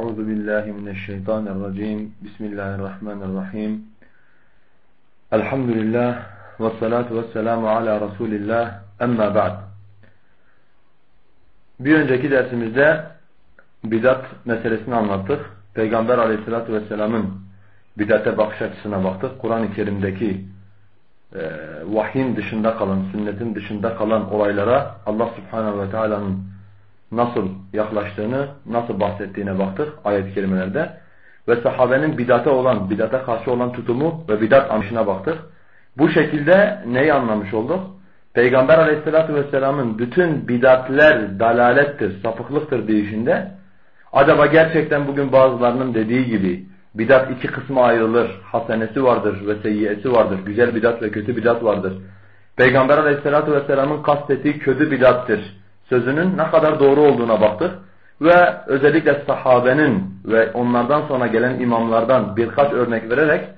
Euzu billahi mineşşeytanirracim. Bismillahirrahmanirrahim. Elhamdülillah ve salatu ve selamu ala Resulillah. Emma ba'd. Bir önceki dersimizde bidat meselesini anlattık. Peygamber aleyhissalatu vesselamın bidate bakış açısına baktık. Kur'an-ı Kerim'deki e, vahyin dışında kalan, sünnetin dışında kalan olaylara Allah subhanahu ve teala'nın nasıl yaklaştığını, nasıl bahsettiğine baktık ayet-i kerimelerde. Ve sahabenin bidate olan, bidate karşı olan tutumu ve bidat anlayışına baktık. Bu şekilde neyi anlamış olduk? Peygamber aleyhissalatü vesselamın bütün bidatler dalalettir, sapıklıktır deyişinde acaba gerçekten bugün bazılarının dediği gibi bidat iki kısma ayrılır, hasenesi vardır ve seyyiyesi vardır, güzel bidat ve kötü bidat vardır. Peygamber aleyhissalatü vesselamın kastettiği kötü bidattır sözünün ne kadar doğru olduğuna baktık. Ve özellikle sahabenin ve onlardan sonra gelen imamlardan birkaç örnek vererek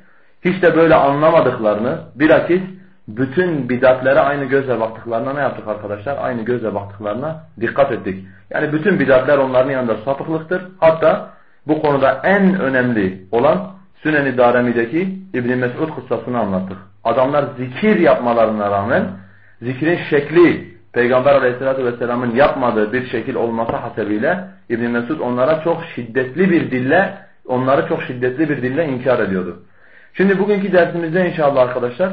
hiç de böyle anlamadıklarını bilakis bütün bidatlere aynı gözle baktıklarına ne yaptık arkadaşlar? Aynı gözle baktıklarına dikkat ettik. Yani bütün bidatler onların yanında sapıklıktır. Hatta bu konuda en önemli olan Sünen-i Daremi'deki İbn Mesud kıssasını anlattık. Adamlar zikir yapmalarına rağmen zikrin şekli Peygamber aleyhissalatü vesselamın yapmadığı bir şekil olması hasebiyle İbn Mesud onlara çok şiddetli bir dille onları çok şiddetli bir dille inkar ediyordu. Şimdi bugünkü dersimizde inşallah arkadaşlar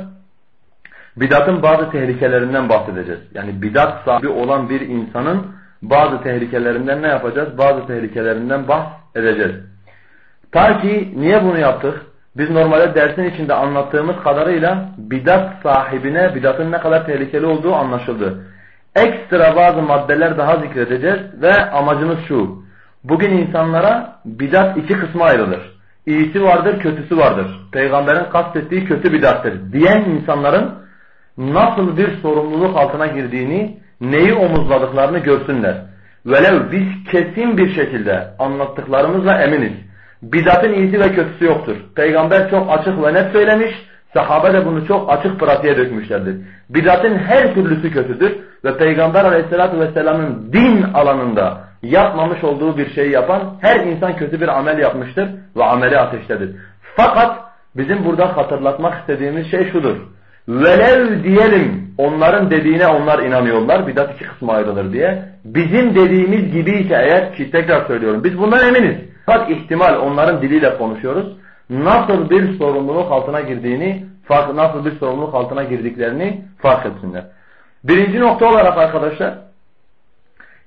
bidatın bazı tehlikelerinden bahsedeceğiz. Yani bidat sahibi olan bir insanın bazı tehlikelerinden ne yapacağız? Bazı tehlikelerinden bahsedeceğiz. Ta ki niye bunu yaptık? Biz normalde dersin içinde anlattığımız kadarıyla bidat sahibine bidatın ne kadar tehlikeli olduğu anlaşıldı ekstra bazı maddeler daha zikredeceğiz ve amacımız şu. Bugün insanlara bidat iki kısma ayrılır. İyisi vardır, kötüsü vardır. Peygamberin kastettiği kötü bidattır diyen insanların nasıl bir sorumluluk altına girdiğini, neyi omuzladıklarını görsünler. Velev biz kesin bir şekilde anlattıklarımızla eminiz. Bidatın iyisi ve kötüsü yoktur. Peygamber çok açık ve net söylemiş. Sahabe de bunu çok açık pratiğe dökmüşlerdir. Bidatın her türlüsü kötüdür ve Peygamber aleyhissalatü vesselamın din alanında yapmamış olduğu bir şeyi yapan her insan kötü bir amel yapmıştır ve ameli ateştedir. Fakat bizim burada hatırlatmak istediğimiz şey şudur. Velev diyelim onların dediğine onlar inanıyorlar. Bidat iki kısma ayrılır diye. Bizim dediğimiz gibi ise eğer ki tekrar söylüyorum biz bundan eminiz. Fakat ihtimal onların diliyle konuşuyoruz. Nasıl bir sorumluluk altına girdiğini, nasıl bir sorumluluk altına girdiklerini fark etsinler. Birinci nokta olarak arkadaşlar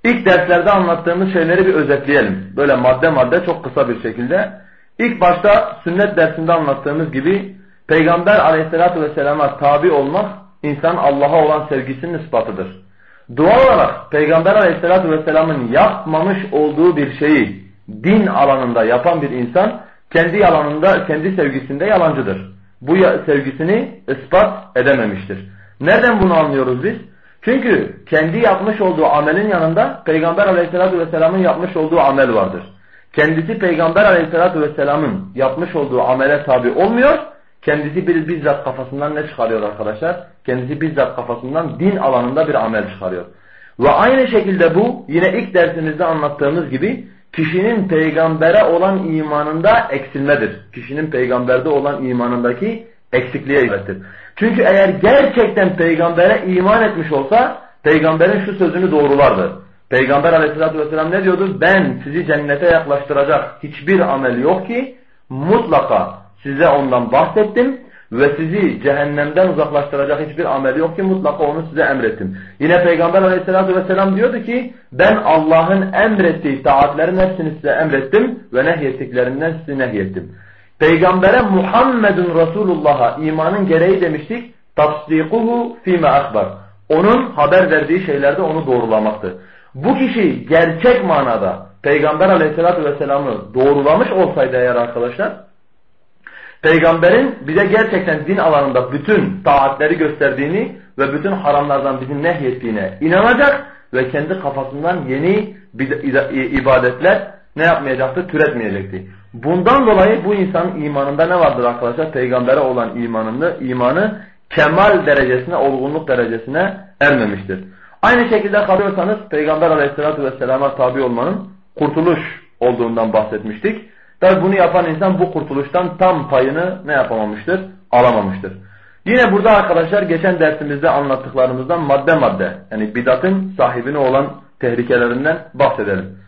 ilk derslerde anlattığımız şeyleri bir özetleyelim. Böyle madde madde çok kısa bir şekilde. İlk başta sünnet dersinde anlattığımız gibi Peygamber aleyhissalatü vesselama tabi olmak insan Allah'a olan sevgisinin ispatıdır. Dua olarak Peygamber aleyhissalatü vesselamın yapmamış olduğu bir şeyi din alanında yapan bir insan kendi alanında, kendi sevgisinde yalancıdır. Bu sevgisini ispat edememiştir. Nereden bunu anlıyoruz biz? Çünkü kendi yapmış olduğu amelin yanında Peygamber aleyhissalatü vesselamın yapmış olduğu amel vardır. Kendisi Peygamber aleyhissalatü vesselamın yapmış olduğu amele tabi olmuyor. Kendisi bir bizzat kafasından ne çıkarıyor arkadaşlar? Kendisi bizzat kafasından din alanında bir amel çıkarıyor. Ve aynı şekilde bu yine ilk dersimizde anlattığımız gibi kişinin peygambere olan imanında eksilmedir. Kişinin peygamberde olan imanındaki eksikliğe ibarettir. Çünkü eğer gerçekten peygambere iman etmiş olsa peygamberin şu sözünü doğrulardı. Peygamber aleyhissalatü vesselam ne diyordu? Ben sizi cennete yaklaştıracak hiçbir amel yok ki mutlaka size ondan bahsettim ve sizi cehennemden uzaklaştıracak hiçbir amel yok ki mutlaka onu size emrettim. Yine Peygamber aleyhissalatü vesselam diyordu ki ben Allah'ın emrettiği taatlerin hepsini size emrettim ve nehyettiklerinden sizi nehyettim. Peygambere Muhammedun Resulullah'a imanın gereği demiştik. Tasdikuhu fîme akbar. Onun haber verdiği şeylerde onu doğrulamaktı. Bu kişi gerçek manada Peygamber aleyhissalatü vesselam'ı doğrulamış olsaydı eğer arkadaşlar Peygamberin bize gerçekten din alanında bütün taatleri gösterdiğini ve bütün haramlardan bizi nehyettiğine inanacak ve kendi kafasından yeni ibadetler ne yapmayacaktı? Türetmeyecekti. Bundan dolayı bu insanın imanında ne vardır arkadaşlar? Peygambere olan imanında imanı kemal derecesine, olgunluk derecesine ermemiştir. Aynı şekilde kalıyorsanız Peygamber aleyhissalatü vesselama tabi olmanın kurtuluş olduğundan bahsetmiştik. Tabi bunu yapan insan bu kurtuluştan tam payını ne yapamamıştır? Alamamıştır. Yine burada arkadaşlar geçen dersimizde anlattıklarımızdan madde madde yani bidatın sahibine olan tehlikelerinden bahsedelim.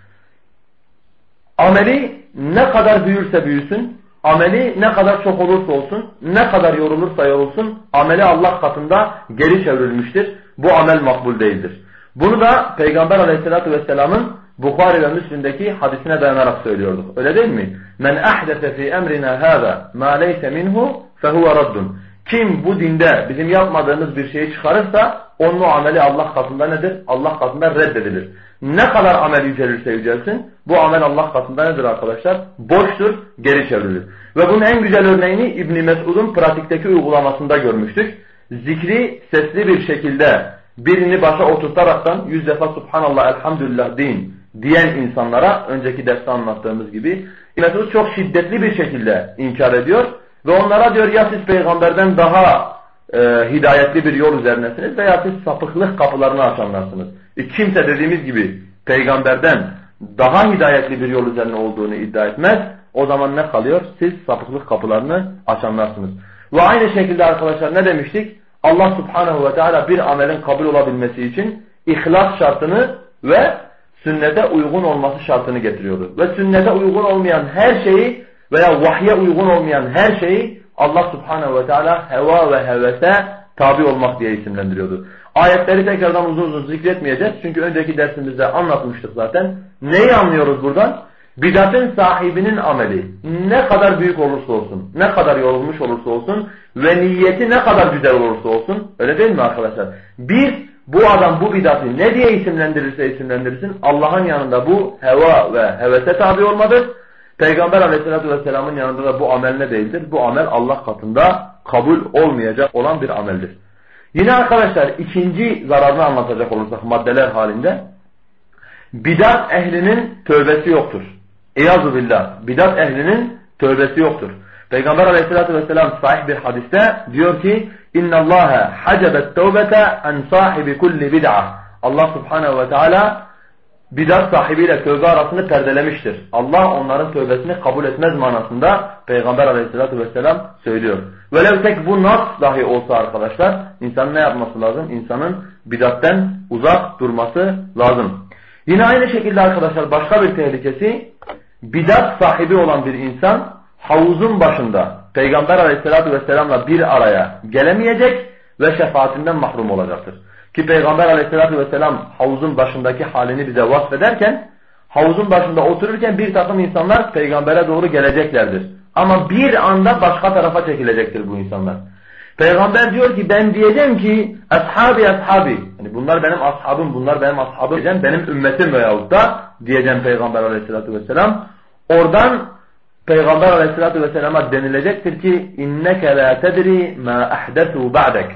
Ameli ne kadar büyürse büyüsün, ameli ne kadar çok olursa olsun, ne kadar yorulursa yorulsun, ameli Allah katında geri çevrilmiştir. Bu amel makbul değildir. Bunu da Peygamber aleyhissalatü vesselamın Bukhari ve Müslim'deki hadisine dayanarak söylüyorduk. Öyle değil mi? Men ahdese fi emrina hâzâ mâ leyse minhu fehuve raddun. Kim bu dinde bizim yapmadığımız bir şeyi çıkarırsa onun o ameli Allah katında nedir? Allah katında reddedilir. Ne kadar amel yücelirse yücelsin bu amel Allah katında nedir arkadaşlar? Boştur, geri çevrilir. Ve bunun en güzel örneğini İbn Mesud'un pratikteki uygulamasında görmüştük. Zikri sesli bir şekilde birini başa oturtaraktan yüz defa Subhanallah, Elhamdülillah deyin diyen insanlara önceki derste anlattığımız gibi Mesud çok şiddetli bir şekilde inkar ediyor ve onlara diyor ya siz peygamberden daha e, hidayetli bir yol üzerinesiniz veya siz sapıklık kapılarını açanlarsınız. E, kimse dediğimiz gibi peygamberden daha hidayetli bir yol üzerine olduğunu iddia etmez. O zaman ne kalıyor? Siz sapıklık kapılarını açanlarsınız. Ve aynı şekilde arkadaşlar ne demiştik? Allah subhanehu ve teala bir amelin kabul olabilmesi için ihlas şartını ve sünnete uygun olması şartını getiriyordu. Ve sünnete uygun olmayan her şeyi veya vahye uygun olmayan her şeyi Allah subhanehu ve teala heva ve hevese tabi olmak diye isimlendiriyordu. Ayetleri tekrardan uzun uzun zikretmeyeceğiz. Çünkü önceki dersimizde anlatmıştık zaten. Neyi anlıyoruz buradan? Bidatın sahibinin ameli ne kadar büyük olursa olsun, ne kadar yorulmuş olursa olsun ve niyeti ne kadar güzel olursa olsun, öyle değil mi arkadaşlar? Bir, bu adam bu bidatı ne diye isimlendirirse isimlendirsin, Allah'ın yanında bu heva ve hevese tabi olmadır. Peygamber aleyhissalatü vesselamın yanında da bu amel ne değildir? Bu amel Allah katında kabul olmayacak olan bir ameldir. Yine arkadaşlar ikinci zararını anlatacak olursak maddeler halinde, bidat ehlinin tövbesi yoktur. İyazu billah. Bidat ehlinin tövbesi yoktur. Peygamber aleyhissalatü vesselam sahih bir hadiste diyor ki اِنَّ اللّٰهَ حَجَبَ التَّوْبَةَ عَنْ صَاحِبِ كُلِّ بِدْعَةٍ Allah subhanehu ve teala bidat sahibiyle tövbe arasını perdelemiştir. Allah onların tövbesini kabul etmez manasında Peygamber aleyhissalatü vesselam söylüyor. Velev tek bu nas dahi olsa arkadaşlar insanın ne yapması lazım? İnsanın bidatten uzak durması lazım. Yine aynı şekilde arkadaşlar başka bir tehlikesi bidat sahibi olan bir insan havuzun başında Peygamber aleyhissalatü vesselamla bir araya gelemeyecek ve şefaatinden mahrum olacaktır. Ki Peygamber aleyhissalatü vesselam havuzun başındaki halini bize vasfederken havuzun başında otururken bir takım insanlar peygambere doğru geleceklerdir. Ama bir anda başka tarafa çekilecektir bu insanlar. Peygamber diyor ki ben diyeceğim ki ashabi ashabi. Yani bunlar benim ashabım, bunlar benim ashabım diyeceğim. Benim ümmetim veyahut da diyeceğim Peygamber aleyhissalatü vesselam. Oradan Peygamber aleyhissalatü vesselama denilecektir ki inneke la tedri ma ahdesu ba'dek.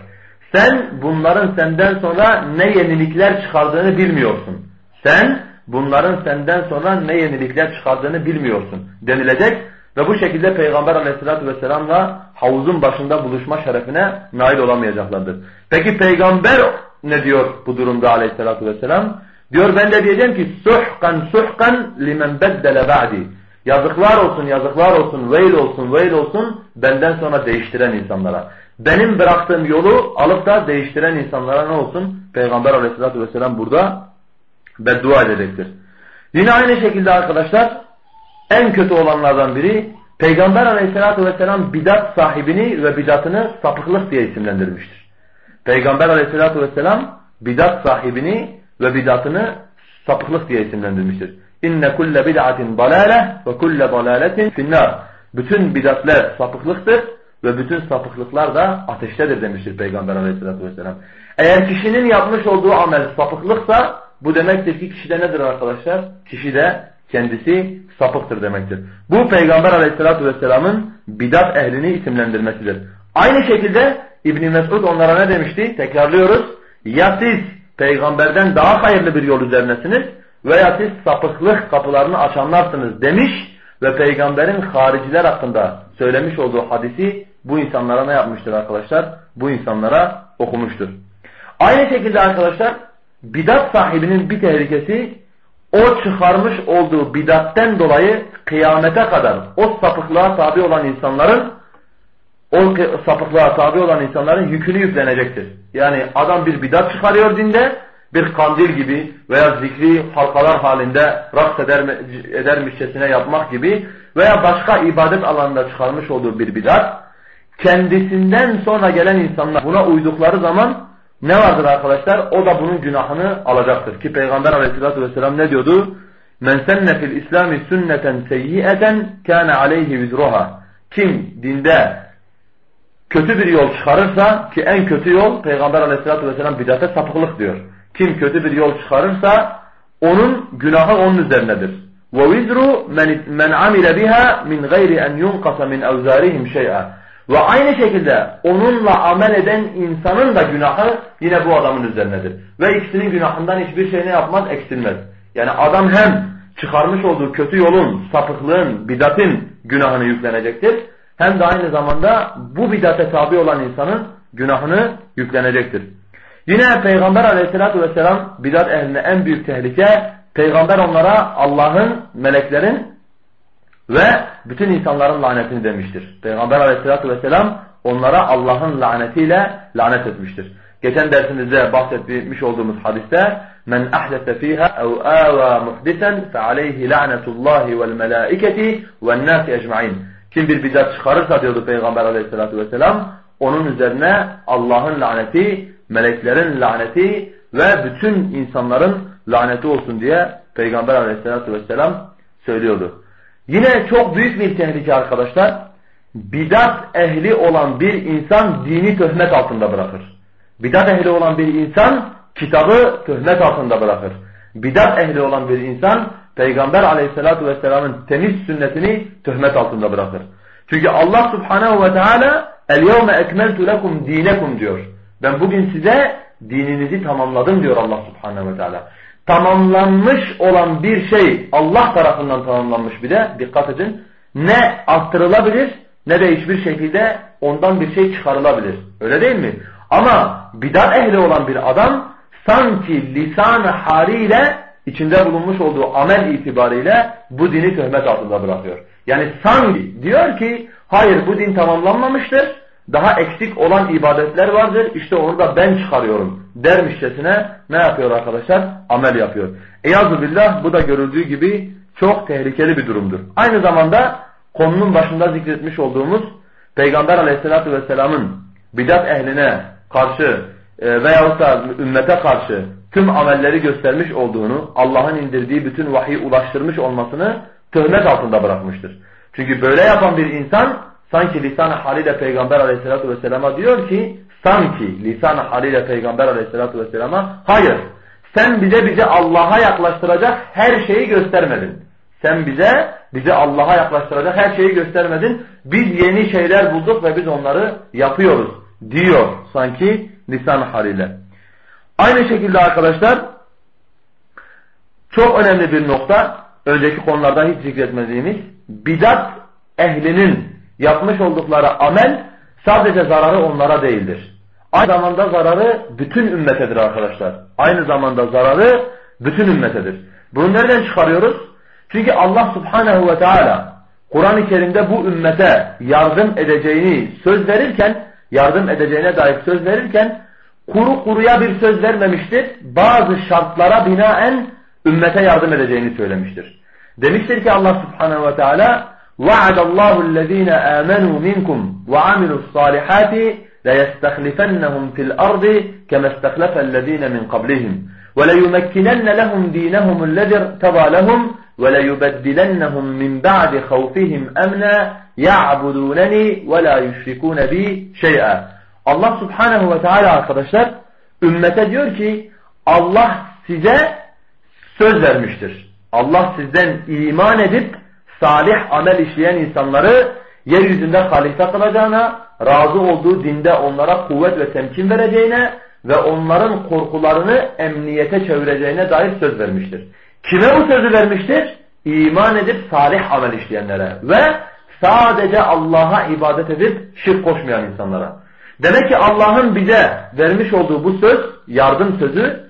Sen bunların senden sonra ne yenilikler çıkardığını bilmiyorsun. Sen bunların senden sonra ne yenilikler çıkardığını bilmiyorsun denilecek. Ve bu şekilde Peygamber aleyhissalatü vesselamla havuzun başında buluşma şerefine nail olamayacaklardır. Peki Peygamber ne diyor bu durumda aleyhissalatü vesselam? Diyor ben de diyeceğim ki suhkan suhkan limen beddele ba'di. Yazıklar olsun yazıklar olsun veil olsun veil olsun benden sonra değiştiren insanlara. Benim bıraktığım yolu alıp da değiştiren insanlara ne olsun? Peygamber aleyhissalatü vesselam burada beddua edecektir. Yine aynı şekilde arkadaşlar en kötü olanlardan biri Peygamber aleyhissalatü vesselam bidat sahibini ve bidatını sapıklık diye isimlendirmiştir. Peygamber aleyhissalatü vesselam bidat sahibini ve bidatını sapıklık diye isimlendirmiştir. İnne kulle bid'atin dalale ve kulle dalaletin finnar. Bütün bidatler sapıklıktır ve bütün sapıklıklar da ateştedir demiştir Peygamber aleyhissalatü vesselam. Eğer kişinin yapmış olduğu amel sapıklıksa bu demektir ki kişide nedir arkadaşlar? Kişide kendisi sapıktır demektir. Bu Peygamber aleyhissalatü vesselamın bidat ehlini isimlendirmesidir. Aynı şekilde İbn Mesud onlara ne demişti? Tekrarlıyoruz. Ya siz peygamberden daha hayırlı bir yol üzerinesiniz veya siz sapıklık kapılarını açanlarsınız demiş ve peygamberin hariciler hakkında söylemiş olduğu hadisi bu insanlara ne yapmıştır arkadaşlar? Bu insanlara okumuştur. Aynı şekilde arkadaşlar bidat sahibinin bir tehlikesi o çıkarmış olduğu bidatten dolayı kıyamete kadar o sapıklığa tabi olan insanların o sapıklığa tabi olan insanların yükünü yüklenecektir. Yani adam bir bidat çıkarıyor dinde bir kandil gibi veya zikri halkalar halinde raks eder, edermişçesine yapmak gibi veya başka ibadet alanında çıkarmış olduğu bir bidat kendisinden sonra gelen insanlar buna uydukları zaman ne vardır arkadaşlar? O da bunun günahını alacaktır. Ki Peygamber aleyhissalatü vesselam ne diyordu? Men senne fil islami sünneten seyyieten kâne aleyhi vizruha. Kim dinde kötü bir yol çıkarırsa ki en kötü yol Peygamber aleyhissalatü vesselam bidate sapıklık diyor. Kim kötü bir yol çıkarırsa onun günahı onun üzerinedir. وَوِزْرُ مَنْ عَمِلَ بِهَا مِنْ غَيْرِ اَنْ يُنْقَصَ مِنْ اَوْزَارِهِمْ شَيْئًا Ve aynı şekilde onunla amel eden insanın da günahı yine bu adamın üzerinedir. Ve ikisinin günahından hiçbir şey ne yapmaz? Eksilmez. Yani adam hem çıkarmış olduğu kötü yolun, sapıklığın, bidatın günahını yüklenecektir. Hem de aynı zamanda bu bidate tabi olan insanın günahını yüklenecektir. Yine Peygamber aleyhissalatü vesselam bidat ehline en büyük tehlike Peygamber onlara Allah'ın, meleklerin ve bütün insanların lanetini demiştir. Peygamber aleyhissalatü vesselam onlara Allah'ın lanetiyle lanet etmiştir. Geçen dersimizde bahsetmiş olduğumuz hadiste men ahdese fiha ev ava muhdisen fe aleyhi la'netullahi vel melaiketi ven nasi ecmaîn. Kim bir bidat çıkarırsa diyordu Peygamber aleyhissalatü vesselam onun üzerine Allah'ın laneti meleklerin laneti ve bütün insanların laneti olsun diye Peygamber aleyhissalatü vesselam söylüyordu. Yine çok büyük bir tehlike arkadaşlar. Bidat ehli olan bir insan dini töhmet altında bırakır. Bidat ehli olan bir insan kitabı töhmet altında bırakır. Bidat ehli olan bir insan Peygamber aleyhissalatü vesselamın temiz sünnetini töhmet altında bırakır. Çünkü Allah subhanehu ve teala el-yevme ekmeltu lekum dinekum diyor. Ben bugün size dininizi tamamladım diyor Allah subhanehu ve teala. Tamamlanmış olan bir şey Allah tarafından tamamlanmış bir de dikkat edin. Ne arttırılabilir ne de hiçbir şekilde ondan bir şey çıkarılabilir. Öyle değil mi? Ama bidat ehli olan bir adam sanki lisan haliyle içinde bulunmuş olduğu amel itibariyle bu dini töhmet altında bırakıyor. Yani sanki diyor ki hayır bu din tamamlanmamıştır daha eksik olan ibadetler vardır. İşte onu da ben çıkarıyorum dermişçesine ne yapıyor arkadaşlar? Amel yapıyor. Eyazu billah bu da görüldüğü gibi çok tehlikeli bir durumdur. Aynı zamanda konunun başında zikretmiş olduğumuz Peygamber aleyhissalatü vesselamın bidat ehline karşı e, veyahut da ümmete karşı tüm amelleri göstermiş olduğunu, Allah'ın indirdiği bütün vahiy ulaştırmış olmasını töhmet altında bırakmıştır. Çünkü böyle yapan bir insan Sanki lisan-ı haliyle Peygamber aleyhissalatü vesselama diyor ki sanki lisan-ı haliyle Peygamber aleyhissalatü vesselama hayır sen bize bizi Allah'a yaklaştıracak her şeyi göstermedin. Sen bize bizi Allah'a yaklaştıracak her şeyi göstermedin. Biz yeni şeyler bulduk ve biz onları yapıyoruz diyor sanki lisan haliyle. Aynı şekilde arkadaşlar çok önemli bir nokta önceki konulardan hiç zikretmediğimiz bidat ehlinin yapmış oldukları amel sadece zararı onlara değildir. Aynı zamanda zararı bütün ümmetedir arkadaşlar. Aynı zamanda zararı bütün ümmetedir. Bunu nereden çıkarıyoruz? Çünkü Allah subhanehu ve teala Kur'an-ı Kerim'de bu ümmete yardım edeceğini söz verirken, yardım edeceğine dair söz verirken kuru kuruya bir söz vermemiştir. Bazı şartlara binaen ümmete yardım edeceğini söylemiştir. Demiştir ki Allah subhanehu ve teala وعد الله الذين آمنوا منكم وعملوا الصالحات ليستخلفنهم في الأرض كما استخلف الذين من قبلهم وليمكنن لهم دينهم الذي ارتضى لهم وليبدلنهم من بعد خوفهم أمنا يعبدونني ولا يشركون بي شيئا Allah subhanehu ve teala arkadaşlar ümmete diyor ki Allah size söz vermiştir. Allah sizden iman edip salih amel işleyen insanları yeryüzünde halife kılacağına, razı olduğu dinde onlara kuvvet ve temkin vereceğine ve onların korkularını emniyete çevireceğine dair söz vermiştir. Kime bu sözü vermiştir? İman edip salih amel işleyenlere ve sadece Allah'a ibadet edip şirk koşmayan insanlara. Demek ki Allah'ın bize vermiş olduğu bu söz, yardım sözü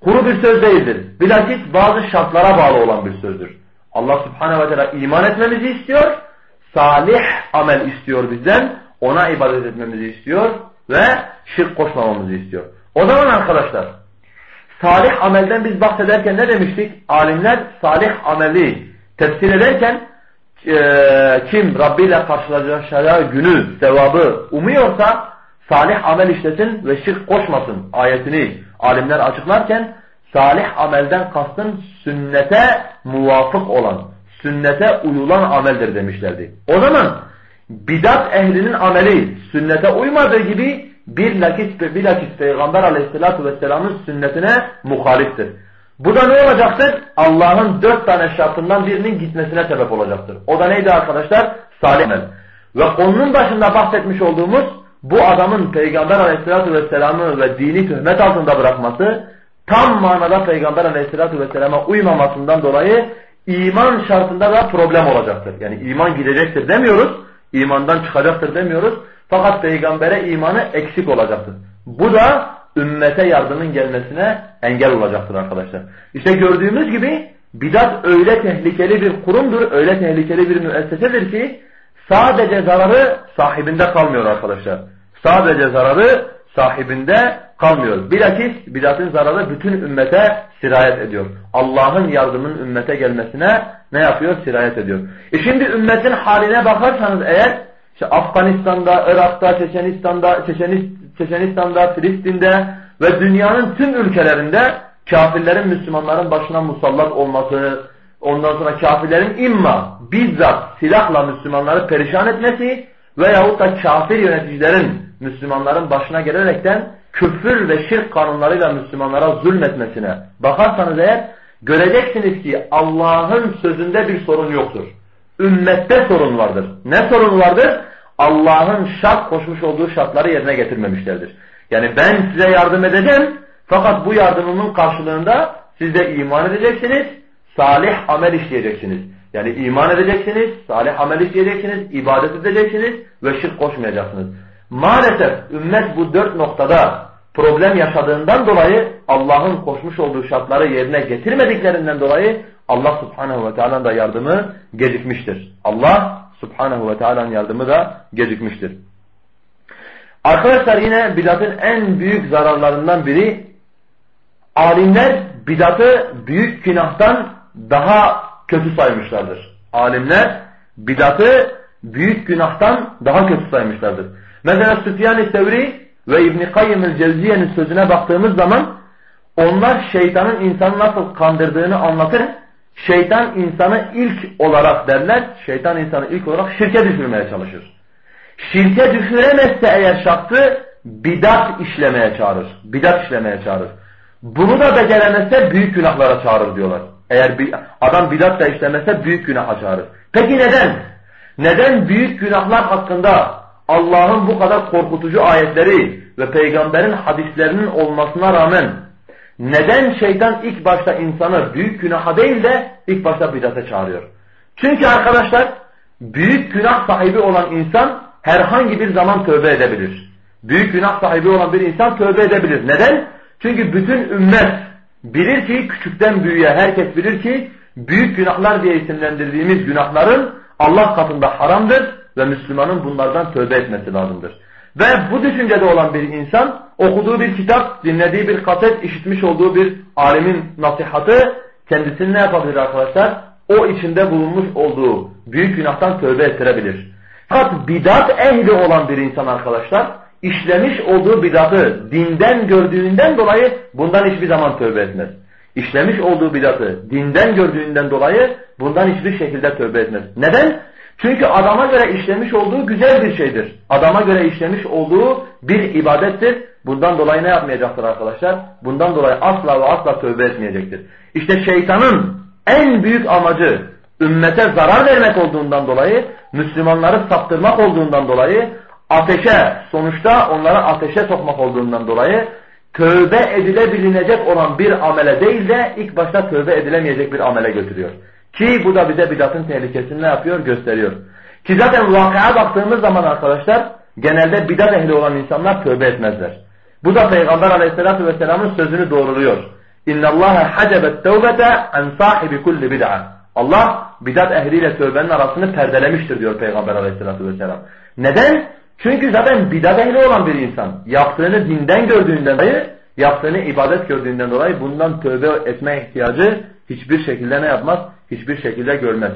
Kuru bir söz değildir. Bilakis bazı şartlara bağlı olan bir sözdür. Allah subhanehu ve teala iman etmemizi istiyor. Salih amel istiyor bizden. Ona ibadet etmemizi istiyor. Ve şirk koşmamamızı istiyor. O zaman arkadaşlar salih amelden biz bahsederken ne demiştik? Alimler salih ameli tefsir ederken e, kim Rabbi ile karşılaşacağı günü, sevabı umuyorsa salih amel işlesin ve şirk koşmasın ayetini alimler açıklarken salih amelden kastın sünnete muvafık olan, sünnete uyulan ameldir demişlerdi. O zaman bidat ehlinin ameli sünnete uymadığı gibi bir lakis, bilakis Peygamber aleyhissalatu vesselamın sünnetine muhaliftir. Bu da ne olacaktır? Allah'ın dört tane şartından birinin gitmesine sebep olacaktır. O da neydi arkadaşlar? Salih amel. Ve konunun başında bahsetmiş olduğumuz bu adamın Peygamber aleyhissalatu vesselamı ve dini töhmet altında bırakması tam manada Peygamber aleyhissalatu vesselama uymamasından dolayı iman şartında da problem olacaktır. Yani iman gidecektir demiyoruz, imandan çıkacaktır demiyoruz. Fakat peygambere imanı eksik olacaktır. Bu da ümmete yardımın gelmesine engel olacaktır arkadaşlar. İşte gördüğümüz gibi bidat öyle tehlikeli bir kurumdur, öyle tehlikeli bir müessesedir ki sadece zararı sahibinde kalmıyor arkadaşlar. Sadece zararı sahibinde kalmıyor. Bilakis bidatın zararı bütün ümmete sirayet ediyor. Allah'ın yardımının ümmete gelmesine ne yapıyor? Sirayet ediyor. E şimdi ümmetin haline bakarsanız eğer işte Afganistan'da, Irak'ta, Çeçenistan'da, Çeçenistan'da, Filistin'de ve dünyanın tüm ülkelerinde kafirlerin Müslümanların başına musallat olması, ondan sonra kafirlerin imma bizzat silahla Müslümanları perişan etmesi veyahut da kafir yöneticilerin Müslümanların başına gelerekten küfür ve şirk kanunlarıyla Müslümanlara zulmetmesine bakarsanız eğer göreceksiniz ki Allah'ın sözünde bir sorun yoktur. Ümmette sorun vardır. Ne sorun vardır? Allah'ın şart koşmuş olduğu şartları yerine getirmemişlerdir. Yani ben size yardım edeceğim fakat bu yardımımın karşılığında siz de iman edeceksiniz, salih amel işleyeceksiniz. Yani iman edeceksiniz, salih amel işleyeceksiniz, ibadet edeceksiniz ve şirk koşmayacaksınız. Maalesef ümmet bu dört noktada problem yaşadığından dolayı Allah'ın koşmuş olduğu şartları yerine getirmediklerinden dolayı Allah subhanehu ve teala'nın da yardımı gecikmiştir. Allah subhanehu ve teala'nın yardımı da gecikmiştir. Arkadaşlar yine bidatın en büyük zararlarından biri alimler bidatı büyük günahtan daha kötü saymışlardır. Alimler bidatı büyük günahtan daha kötü saymışlardır. Mesela Süfyan-ı Sevri ve İbn-i Kayyım Cevziye'nin sözüne baktığımız zaman onlar şeytanın insanı nasıl kandırdığını anlatır. Şeytan insanı ilk olarak derler, şeytan insanı ilk olarak şirke düşürmeye çalışır. Şirke düşüremezse eğer şahtı bidat işlemeye çağırır. Bidat işlemeye çağırır. Bunu da beceremezse büyük günahlara çağırır diyorlar. Eğer bir, adam bidat da işlemezse büyük günaha çağırır. Peki neden? Neden büyük günahlar hakkında Allah'ın bu kadar korkutucu ayetleri ve peygamberin hadislerinin olmasına rağmen neden şeytan ilk başta insanı büyük günaha değil de ilk başta bidate çağırıyor? Çünkü arkadaşlar büyük günah sahibi olan insan herhangi bir zaman tövbe edebilir. Büyük günah sahibi olan bir insan tövbe edebilir. Neden? Çünkü bütün ümmet bilir ki küçükten büyüğe herkes bilir ki büyük günahlar diye isimlendirdiğimiz günahların Allah katında haramdır ve Müslümanın bunlardan tövbe etmesi lazımdır. Ve bu düşüncede olan bir insan okuduğu bir kitap, dinlediği bir kaset, işitmiş olduğu bir alimin nasihatı kendisini ne yapabilir arkadaşlar? O içinde bulunmuş olduğu büyük günahtan tövbe ettirebilir. Fakat bidat ehli olan bir insan arkadaşlar işlemiş olduğu bidatı dinden gördüğünden dolayı bundan hiçbir zaman tövbe etmez. İşlemiş olduğu bidatı dinden gördüğünden dolayı bundan hiçbir şekilde tövbe etmez. Neden? Çünkü adama göre işlemiş olduğu güzel bir şeydir. Adama göre işlemiş olduğu bir ibadettir. Bundan dolayı ne yapmayacaktır arkadaşlar? Bundan dolayı asla ve asla tövbe etmeyecektir. İşte şeytanın en büyük amacı ümmete zarar vermek olduğundan dolayı, Müslümanları saptırmak olduğundan dolayı, ateşe, sonuçta onları ateşe sokmak olduğundan dolayı, tövbe edilebilinecek olan bir amele değil de ilk başta tövbe edilemeyecek bir amele götürüyor. Ki bu da bize bidatın tehlikesini ne yapıyor? Gösteriyor. Ki zaten vakıa baktığımız zaman arkadaşlar genelde bidat ehli olan insanlar tövbe etmezler. Bu da Peygamber aleyhissalatü vesselamın sözünü doğruluyor. İnna Allah hacebet tevbete en sahibi kulli bid'a. Allah bidat ehliyle tövbenin arasını perdelemiştir diyor Peygamber aleyhissalatü vesselam. Neden? Çünkü zaten bidat ehli olan bir insan yaptığını dinden gördüğünden dolayı, yaptığını ibadet gördüğünden dolayı bundan tövbe etme ihtiyacı hiçbir şekilde ne yapmaz? Hiçbir şekilde görmez.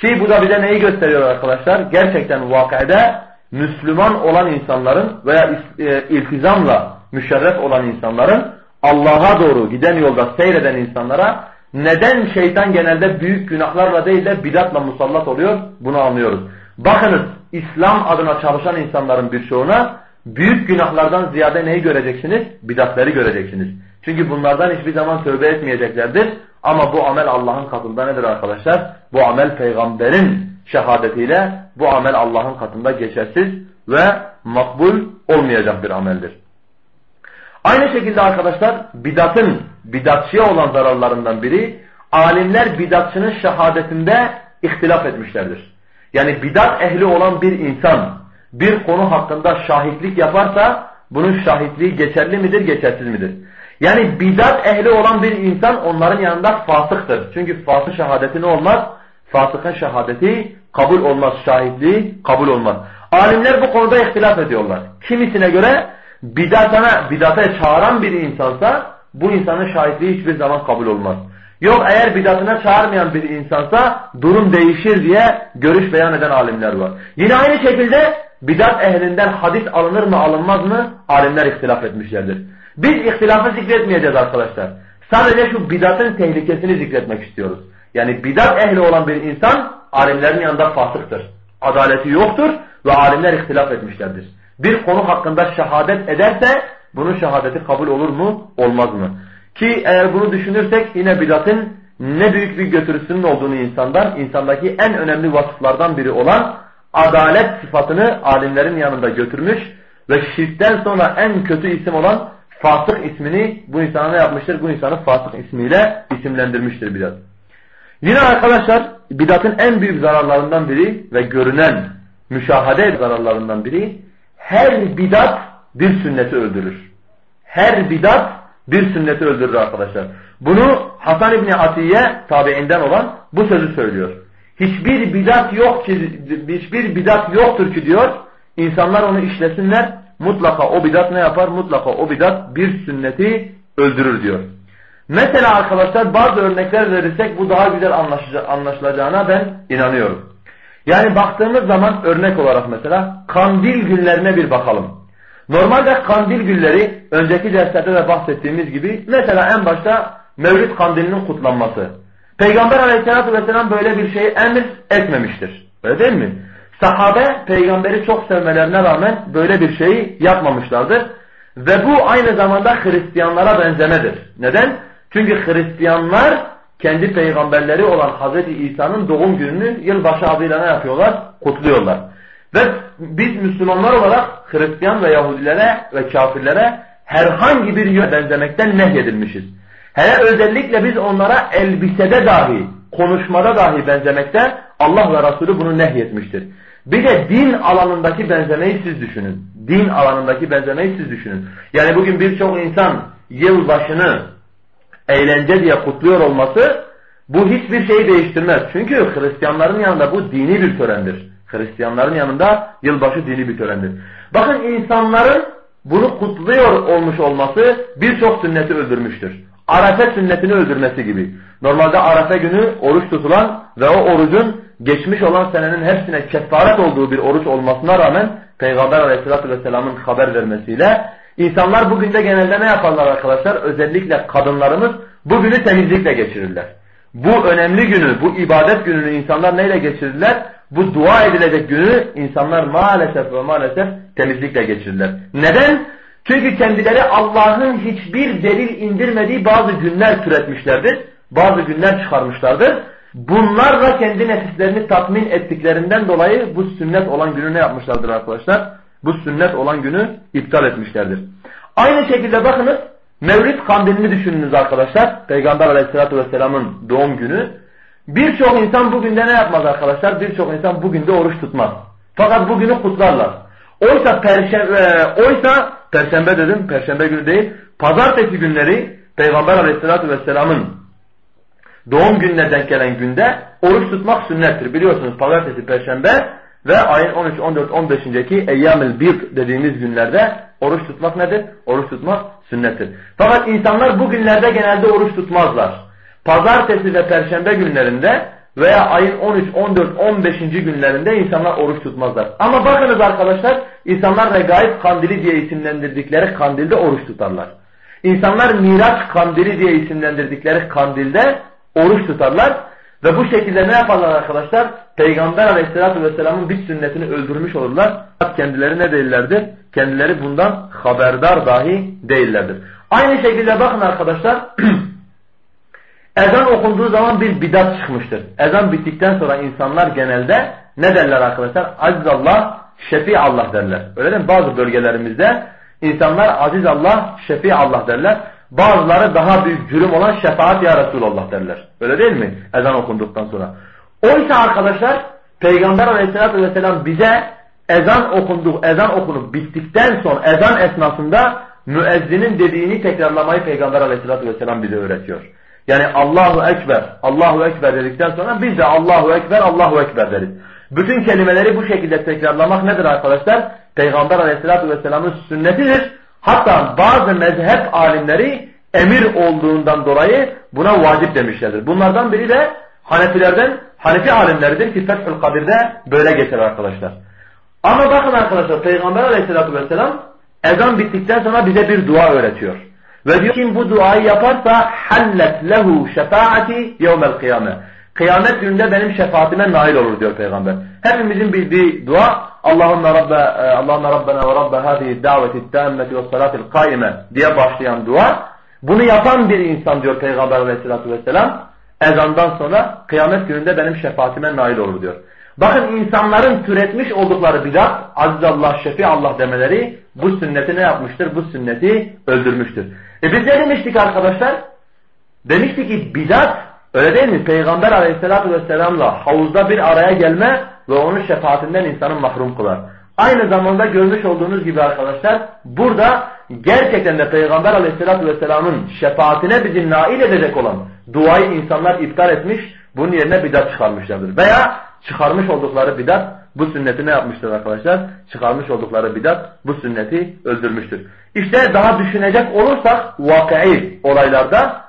Ki bu da bize neyi gösteriyor arkadaşlar? Gerçekten vakada Müslüman olan insanların veya e, iltizamla müşerref olan insanların Allah'a doğru giden yolda seyreden insanlara neden şeytan genelde büyük günahlarla değil de bidatla musallat oluyor? Bunu anlıyoruz. Bakınız İslam adına çalışan insanların birçoğuna büyük günahlardan ziyade neyi göreceksiniz? Bidatları göreceksiniz. Çünkü bunlardan hiçbir zaman tövbe etmeyeceklerdir. Ama bu amel Allah'ın katında nedir arkadaşlar? Bu amel peygamberin şehadetiyle bu amel Allah'ın katında geçersiz ve makbul olmayacak bir ameldir. Aynı şekilde arkadaşlar bidatın bidatçıya olan zararlarından biri alimler bidatçının şehadetinde ihtilaf etmişlerdir. Yani bidat ehli olan bir insan bir konu hakkında şahitlik yaparsa bunun şahitliği geçerli midir, geçersiz midir? Yani bidat ehli olan bir insan onların yanında fasıktır. Çünkü fasık şehadeti ne olmaz? Fasıkın şehadeti kabul olmaz, şahitliği kabul olmaz. Alimler bu konuda ihtilaf ediyorlar. Kimisine göre bidatına, bidata çağıran bir insansa bu insanın şahitliği hiçbir zaman kabul olmaz. Yok eğer bidatına çağırmayan bir insansa durum değişir diye görüş beyan eden alimler var. Yine aynı şekilde bidat ehlinden hadis alınır mı alınmaz mı alimler ihtilaf etmişlerdir. Biz ihtilafı zikretmeyeceğiz arkadaşlar. Sadece şu bidatın tehlikesini zikretmek istiyoruz. Yani bidat ehli olan bir insan alimlerin yanında fasıktır. Adaleti yoktur ve alimler ihtilaf etmişlerdir. Bir konu hakkında şehadet ederse bunun şehadeti kabul olur mu olmaz mı? Ki eğer bunu düşünürsek yine bidatın ne büyük bir götürüsünün olduğunu insandan, insandaki en önemli vasıflardan biri olan adalet sıfatını alimlerin yanında götürmüş ve şirkten sonra en kötü isim olan fasık ismini bu insana ne yapmıştır? Bu insanı fasık ismiyle isimlendirmiştir bidat. Yine arkadaşlar bidatın en büyük zararlarından biri ve görünen müşahede zararlarından biri her bidat bir sünneti öldürür. Her bidat bir sünneti öldürür arkadaşlar. Bunu Hasan İbni Atiye tabiinden olan bu sözü söylüyor. Hiçbir bidat yok ki, hiçbir bidat yoktur ki diyor, insanlar onu işlesinler, mutlaka o bidat ne yapar? Mutlaka o bidat bir sünneti öldürür diyor. Mesela arkadaşlar bazı örnekler verirsek bu daha güzel anlaşılacağına ben inanıyorum. Yani baktığımız zaman örnek olarak mesela kandil günlerine bir bakalım. Normalde kandil günleri önceki derslerde de bahsettiğimiz gibi mesela en başta Mevlid kandilinin kutlanması. Peygamber aleyhissalatü vesselam böyle bir şeyi emir etmemiştir. Öyle değil mi? Sahabe peygamberi çok sevmelerine rağmen böyle bir şeyi yapmamışlardır. Ve bu aynı zamanda Hristiyanlara benzemedir. Neden? Çünkü Hristiyanlar kendi peygamberleri olan Hz. İsa'nın doğum gününü yılbaşı adıyla ne yapıyorlar? Kutluyorlar. Ve biz Müslümanlar olarak Hristiyan ve Yahudilere ve kafirlere herhangi bir yöne benzemekten nehyedilmişiz. Hele özellikle biz onlara elbisede dahi, konuşmada dahi benzemekte Allah ve Resulü bunu nehyetmiştir. Bir de din alanındaki benzemeyi siz düşünün. Din alanındaki benzemeyi siz düşünün. Yani bugün birçok insan yılbaşını eğlence diye kutluyor olması bu hiçbir şeyi değiştirmez. Çünkü Hristiyanların yanında bu dini bir törendir. Hristiyanların yanında yılbaşı dini bir törendir. Bakın insanların bunu kutluyor olmuş olması birçok sünneti öldürmüştür. Arafe sünnetini öldürmesi gibi. Normalde Arafe günü oruç tutulan ve o orucun geçmiş olan senenin hepsine kefaret olduğu bir oruç olmasına rağmen Peygamber aleyhissalatü vesselamın haber vermesiyle insanlar bugün de genelde ne yaparlar arkadaşlar? Özellikle kadınlarımız bugünü temizlikle geçirirler. Bu önemli günü, bu ibadet gününü insanlar neyle geçirirler? Bu dua edilecek günü insanlar maalesef ve maalesef temizlikle geçirirler. Neden? Çünkü kendileri Allah'ın hiçbir delil indirmediği bazı günler türetmişlerdir. Bazı günler çıkarmışlardır. Bunlarla kendi nefislerini tatmin ettiklerinden dolayı bu sünnet olan günü ne yapmışlardır arkadaşlar? Bu sünnet olan günü iptal etmişlerdir. Aynı şekilde bakınız Mevlid kandilini düşününüz arkadaşlar. Peygamber aleyhissalatü vesselamın doğum günü. Birçok insan bugün de ne yapmaz arkadaşlar? Birçok insan bugün de oruç tutmaz. Fakat bugünü kutlarlar. Oysa perşembe, oysa perşembe dedim, perşembe günü değil, pazartesi günleri Peygamber aleyhissalatü vesselamın doğum gününe denk gelen günde oruç tutmak sünnettir. Biliyorsunuz pazartesi, perşembe ve ayın 13, 14, 15'indeki eyyam-ül bir dediğimiz günlerde oruç tutmak nedir? Oruç tutmak sünnettir. Fakat insanlar bu günlerde genelde oruç tutmazlar. Pazartesi ve perşembe günlerinde veya ayın 13, 14, 15. günlerinde insanlar oruç tutmazlar. Ama bakınız arkadaşlar insanlar regaib kandili diye isimlendirdikleri kandilde oruç tutarlar. İnsanlar miraç kandili diye isimlendirdikleri kandilde oruç tutarlar. Ve bu şekilde ne yaparlar arkadaşlar? Peygamber aleyhissalatü vesselamın bir sünnetini öldürmüş olurlar. Kendileri ne değillerdir? Kendileri bundan haberdar dahi değillerdir. Aynı şekilde bakın arkadaşlar ezan okunduğu zaman bir bidat çıkmıştır. Ezan bittikten sonra insanlar genelde ne derler arkadaşlar? Aziz Allah, şefi Allah derler. Öyle değil mi? Bazı bölgelerimizde insanlar aziz Allah, şefi Allah derler. Bazıları daha büyük cürüm olan şefaat ya Resulallah derler. Öyle değil mi? Ezan okunduktan sonra. Oysa arkadaşlar Peygamber aleyhissalatü vesselam bize ezan okunduk, ezan okunup bittikten sonra ezan esnasında müezzinin dediğini tekrarlamayı Peygamber aleyhissalatü vesselam bize öğretiyor. Yani Allahu Ekber, Allahu Ekber dedikten sonra biz de Allahu Ekber, Allahu Ekber deriz. Bütün kelimeleri bu şekilde tekrarlamak nedir arkadaşlar? Peygamber aleyhissalatü vesselamın sünnetidir. Hatta bazı mezhep alimleri emir olduğundan dolayı buna vacip demişlerdir. Bunlardan biri de Hanefilerden Hanefi alimleridir ki Fethül Kadir'de böyle geçer arkadaşlar. Ama bakın arkadaşlar Peygamber aleyhissalatü vesselam ezan bittikten sonra bize bir dua öğretiyor. Ve diyor kim bu duayı yaparsa hallet lehu şefaati yevmel kıyame. Kıyamet gününde benim şefaatime nail olur diyor peygamber. Hepimizin bildiği dua Allahümme Rabbe e, Allahümme Rabbena ve Rabbe hadihi daveti tammeti ve salatil kaime diye başlayan dua. Bunu yapan bir insan diyor peygamber aleyhissalatü vesselam ezandan sonra kıyamet gününde benim şefaatime nail olur diyor. Bakın insanların türetmiş oldukları bidat, aziz Allah, şefi Allah demeleri bu sünneti ne yapmıştır? Bu sünneti öldürmüştür. E biz ne demiştik arkadaşlar? Demiştik ki bidat öyle değil mi? Peygamber aleyhissalatü vesselamla havuzda bir araya gelme ve onun şefaatinden insanı mahrum kılar. Aynı zamanda görmüş olduğunuz gibi arkadaşlar burada gerçekten de Peygamber aleyhissalatü vesselamın şefaatine bizi nail edecek olan duayı insanlar iptal etmiş, bunun yerine bidat çıkarmışlardır. Veya çıkarmış oldukları bidat bu sünneti ne yapmıştır arkadaşlar? Çıkarmış oldukları bidat bu sünneti öldürmüştür. İşte daha düşünecek olursak vakıi olaylarda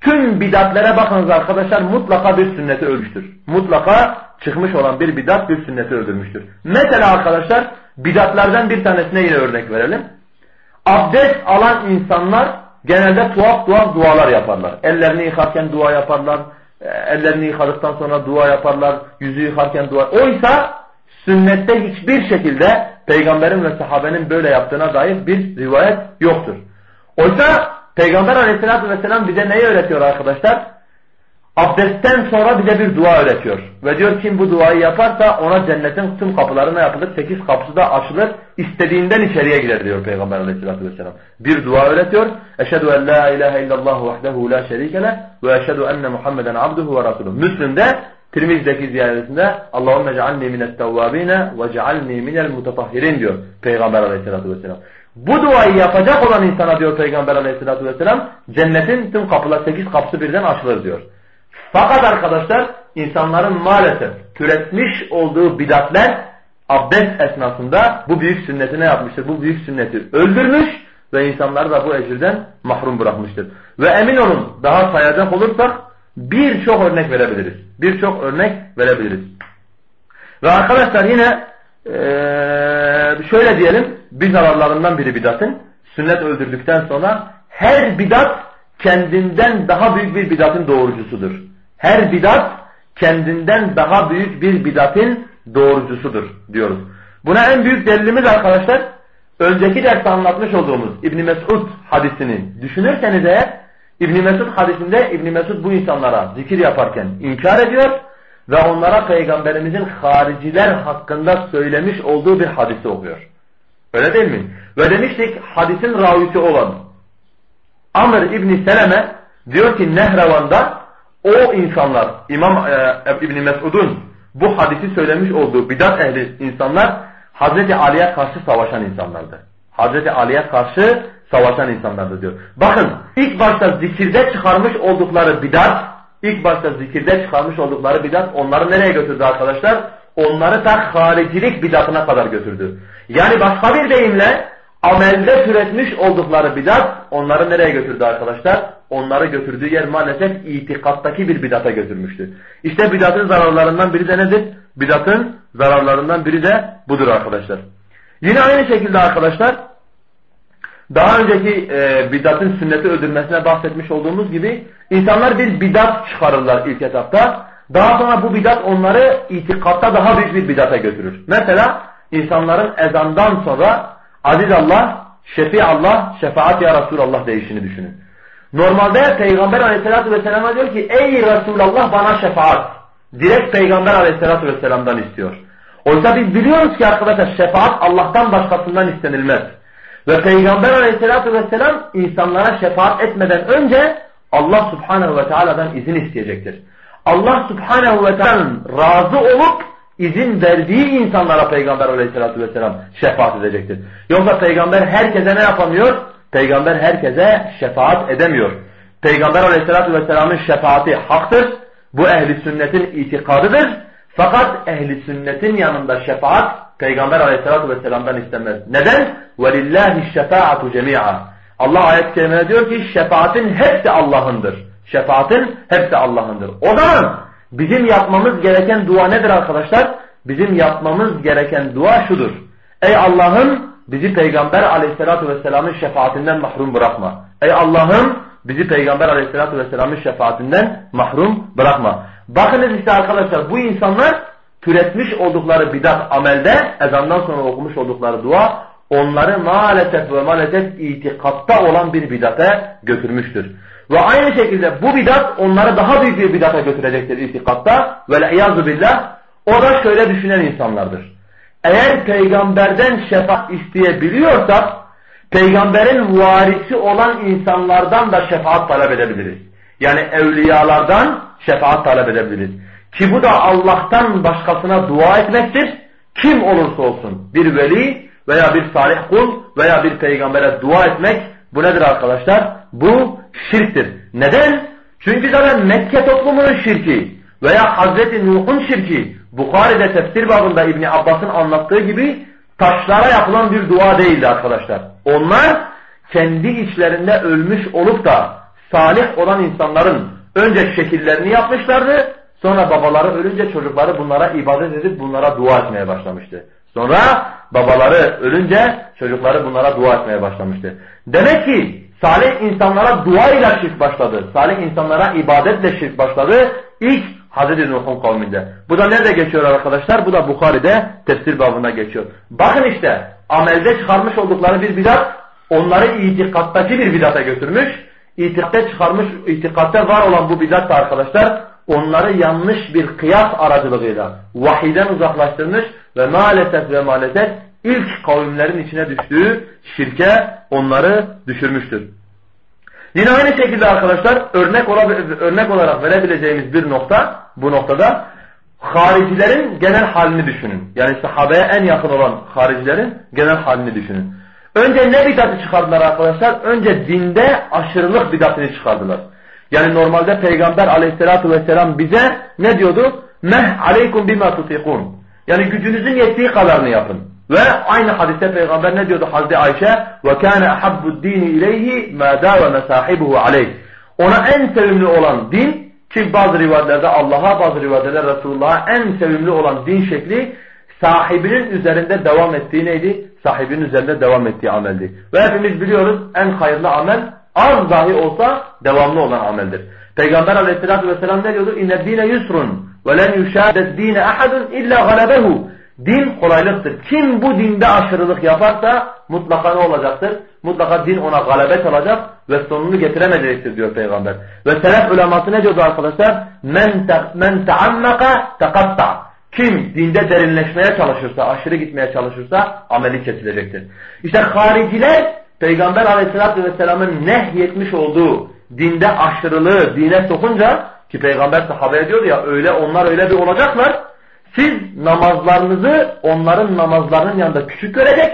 tüm bidatlere bakınız arkadaşlar mutlaka bir sünneti ölmüştür. Mutlaka çıkmış olan bir bidat bir sünneti öldürmüştür. Mesela arkadaşlar bidatlardan bir tanesine yine örnek verelim. Abdest alan insanlar genelde tuhaf tuhaf dualar yaparlar. Ellerini yıkarken dua yaparlar. E, ellerini yıkadıktan sonra dua yaparlar. Yüzü yıkarken dua. Oysa sünnette hiçbir şekilde peygamberin ve sahabenin böyle yaptığına dair bir rivayet yoktur. Oysa peygamber aleyhissalatü vesselam bize neyi öğretiyor arkadaşlar? Abdestten sonra bize bir dua öğretiyor. Ve diyor kim bu duayı yaparsa ona cennetin tüm kapılarına yapılır. Sekiz kapısı da açılır. İstediğinden içeriye girer diyor Peygamber aleyhissalatü vesselam. Bir dua öğretiyor. Eşhedü en la ilahe illallah vahdehu la şerike ve eşhedü enne Muhammeden abduhu ve rasuluhu. Müslüm'de Tirmiz'deki ziyaretinde Allahümme cealni minet tevvabine ve cealni minel mutatahhirin diyor Peygamber aleyhissalatü vesselam. Bu duayı yapacak olan insana diyor Peygamber aleyhissalatü vesselam cennetin tüm kapılar sekiz kapısı birden açılır diyor. Fakat arkadaşlar insanların maalesef türetmiş olduğu bidatler abdest esnasında bu büyük sünneti ne yapmıştır? Bu büyük sünneti öldürmüş ve insanları da bu ecirden mahrum bırakmıştır. Ve emin olun daha sayacak olursak birçok örnek verebiliriz. Birçok örnek verebiliriz. Ve arkadaşlar yine ee, şöyle diyelim bir zararlarından biri bidatın sünnet öldürdükten sonra her bidat kendinden daha büyük bir bidatın doğrucusudur. Her bidat kendinden daha büyük bir bidatın doğrucusudur diyoruz. Buna en büyük delilimiz arkadaşlar önceki derste anlatmış olduğumuz İbn Mesud hadisini düşünürseniz eğer İbn Mesud hadisinde İbn Mesud bu insanlara zikir yaparken inkar ediyor ve onlara peygamberimizin hariciler hakkında söylemiş olduğu bir hadisi okuyor. Öyle değil mi? Ve demiştik hadisin ravisi olan Amr İbni Seleme diyor ki Nehrevan'da o insanlar İmam e, İbni Mesud'un bu hadisi söylemiş olduğu bidat ehli insanlar Hazreti Ali'ye karşı savaşan insanlardı. Hazreti Ali'ye karşı savaşan insanlardır diyor. Bakın ilk başta zikirde çıkarmış oldukları bidat, ilk başta zikirde çıkarmış oldukları bidat onları nereye götürdü arkadaşlar? Onları da haricilik bidatına kadar götürdü. Yani başka bir deyimle amelde türetmiş oldukları bidat onları nereye götürdü arkadaşlar? Onları götürdüğü yer maalesef itikattaki bir bidata götürmüştü. İşte bidatın zararlarından biri de nedir? Bidatın zararlarından biri de budur arkadaşlar. Yine aynı şekilde arkadaşlar daha önceki e, bidatın sünneti öldürmesine bahsetmiş olduğumuz gibi insanlar bir bidat çıkarırlar ilk etapta. Daha sonra bu bidat onları itikatta daha büyük bir bidata götürür. Mesela insanların ezandan sonra aziz Allah, şefi Allah, şefaat ya Resulallah deyişini düşünün. Normalde Peygamber aleyhissalatü vesselam'a diyor ki ey Resulallah bana şefaat. Direkt Peygamber aleyhissalatü vesselam'dan istiyor. Oysa biz biliyoruz ki arkadaşlar şefaat Allah'tan başkasından istenilmez. Ve Peygamber aleyhissalatü vesselam insanlara şefaat etmeden önce Allah subhanehu ve teala'dan izin isteyecektir. Allah subhanehu ve teala'nın razı olup izin verdiği insanlara Peygamber aleyhissalatü vesselam şefaat edecektir. Yoksa Peygamber herkese ne yapamıyor? Peygamber herkese şefaat edemiyor. Peygamber aleyhissalatü vesselamın şefaati haktır. Bu ehli sünnetin itikadıdır. Fakat ehli sünnetin yanında şefaat Peygamber aleyhissalatü vesselam'dan istenmez. Neden? وَلِلَّهِ الشَّفَاعَةُ جَمِيعًا Allah ayet-i kerimede diyor ki şefaatin hepsi Allah'ındır. Şefaatin hepsi Allah'ındır. O zaman bizim yapmamız gereken dua nedir arkadaşlar? Bizim yapmamız gereken dua şudur. Ey Allah'ım bizi Peygamber aleyhissalatü vesselamın şefaatinden mahrum bırakma. Ey Allah'ım bizi Peygamber aleyhissalatü vesselamın şefaatinden mahrum bırakma. Bakınız işte arkadaşlar bu insanlar türetmiş oldukları bidat amelde ezandan sonra okumuş oldukları dua onları maalesef ve maalesef itikatta olan bir bidate götürmüştür. Ve aynı şekilde bu bidat onları daha büyük bir bidata götürecektir itikatta. Ve le'iyâzu billah. O da şöyle düşünen insanlardır. Eğer peygamberden şefaat isteyebiliyorsak, peygamberin varisi olan insanlardan da şefaat talep edebiliriz. Yani evliyalardan şefaat talep edebiliriz. Ki bu da Allah'tan başkasına dua etmektir. Kim olursa olsun bir veli veya bir salih kul veya bir peygambere dua etmek bu nedir arkadaşlar? Bu şirktir. Neden? Çünkü zaten Mekke toplumunun şirki veya Hazreti Nuh'un şirki Bukhari'de tefsir babında İbni Abbas'ın anlattığı gibi taşlara yapılan bir dua değildi arkadaşlar. Onlar kendi içlerinde ölmüş olup da salih olan insanların önce şekillerini yapmışlardı. Sonra babaları ölünce çocukları bunlara ibadet edip bunlara dua etmeye başlamıştı. Sonra babaları ölünce çocukları bunlara dua etmeye başlamıştı. Demek ki salih insanlara dua ile şirk başladı. Salih insanlara ibadetle şirk başladı. İlk Hazreti Nuh'un kavminde. Bu da nerede geçiyor arkadaşlar? Bu da Bukhari'de tefsir babında geçiyor. Bakın işte amelde çıkarmış oldukları bir bidat onları itikattaki bir bidata götürmüş. İtikatta çıkarmış, itikatta var olan bu bidat da arkadaşlar onları yanlış bir kıyas aracılığıyla vahiden uzaklaştırmış ve maalesef ve maalesef ilk kavimlerin içine düştüğü şirke onları düşürmüştür. Yine aynı şekilde arkadaşlar örnek, örnek olarak verebileceğimiz bir nokta bu noktada haricilerin genel halini düşünün. Yani sahabeye en yakın olan haricilerin genel halini düşünün. Önce ne bidatı çıkardılar arkadaşlar? Önce dinde aşırılık bidatını çıkardılar. Yani normalde Peygamber aleyhissalatu vesselam bize ne diyordu? Meh aleykum bima tutikun. Yani gücünüzün yettiği kadarını yapın. Ve aynı hadiste Peygamber ne diyordu Hazreti Ayşe? Kana ahabbu dini ileyhi ma davama sahibuhu aleyh. Ona en sevimli olan din ki bazı rivayetlerde Allah'a bazı rivayetlerde Resulullah'a en sevimli olan din şekli sahibinin üzerinde devam ettiği neydi? Sahibinin üzerinde devam ettiği ameldi. Ve hepimiz biliyoruz en hayırlı amel az dahi olsa devamlı olan ameldir. Peygamber aleyhissalatü vesselam ne diyordu? Dine yusrun ve len yuşâdet dine ahadun illa galebehu. Din kolaylıktır. Kim bu dinde aşırılık yaparsa mutlaka ne olacaktır? Mutlaka din ona galebet alacak ve sonunu getiremeyecektir diyor Peygamber. Ve selef uleması ne diyordu arkadaşlar? Men, te, men teammaka tekatta. Kim dinde derinleşmeye çalışırsa, aşırı gitmeye çalışırsa ameli kesilecektir. İşte hariciler Peygamber aleyhissalatü vesselamın nehyetmiş olduğu dinde aşırılığı dine sokunca ki Peygamber sahabeye diyordu ya öyle onlar öyle bir olacaklar siz namazlarınızı onların namazlarının yanında küçük görecek,